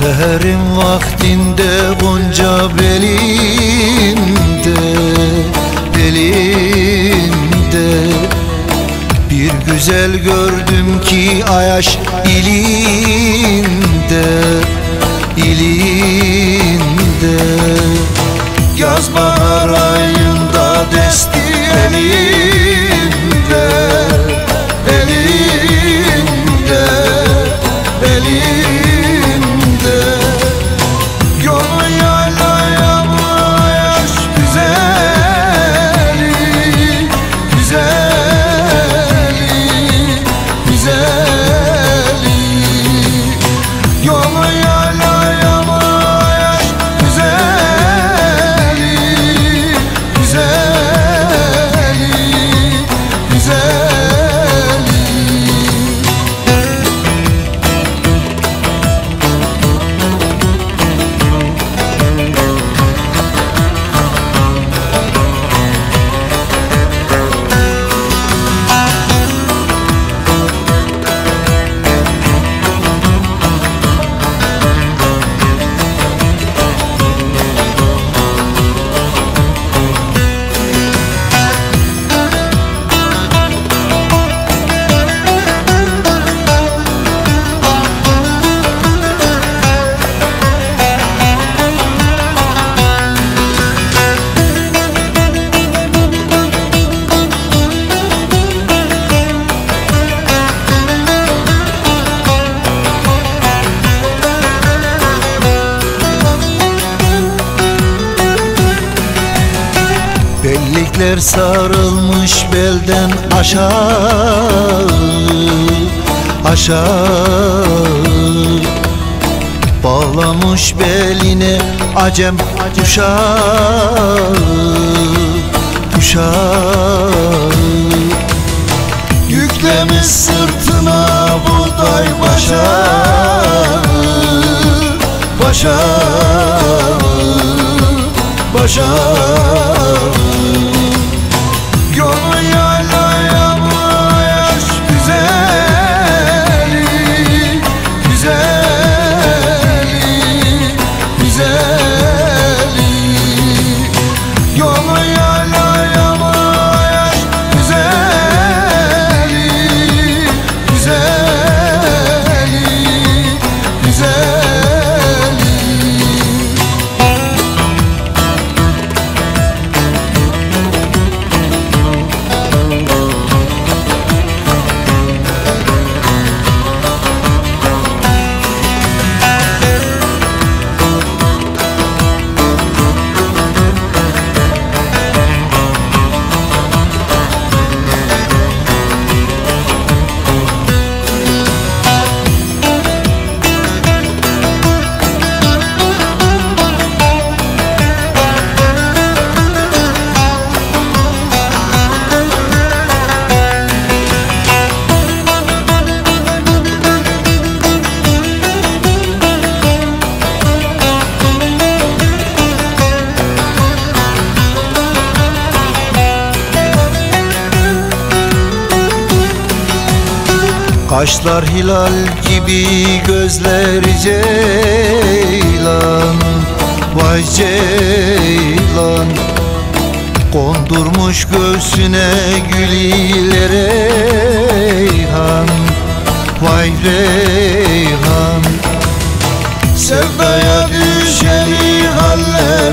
Seherin vaktinde gonca belinde Belinde. Bir güzel gördüm ki ayaş ilinde ilinde. Yaz bahar ayında desti elinde Bellikler sarılmış belden aşağı Aşağı. Bağlamış beline acem uşağı Uşağı. Yüklemiş sırtına buğday başağı Başağı Başağı Kaşlar hilal gibi gözleri ceylan Vay ceylan. Kondurmuş göğsüne gül ile reyhan Vay reyhan. Sevdaya düşeni hallerim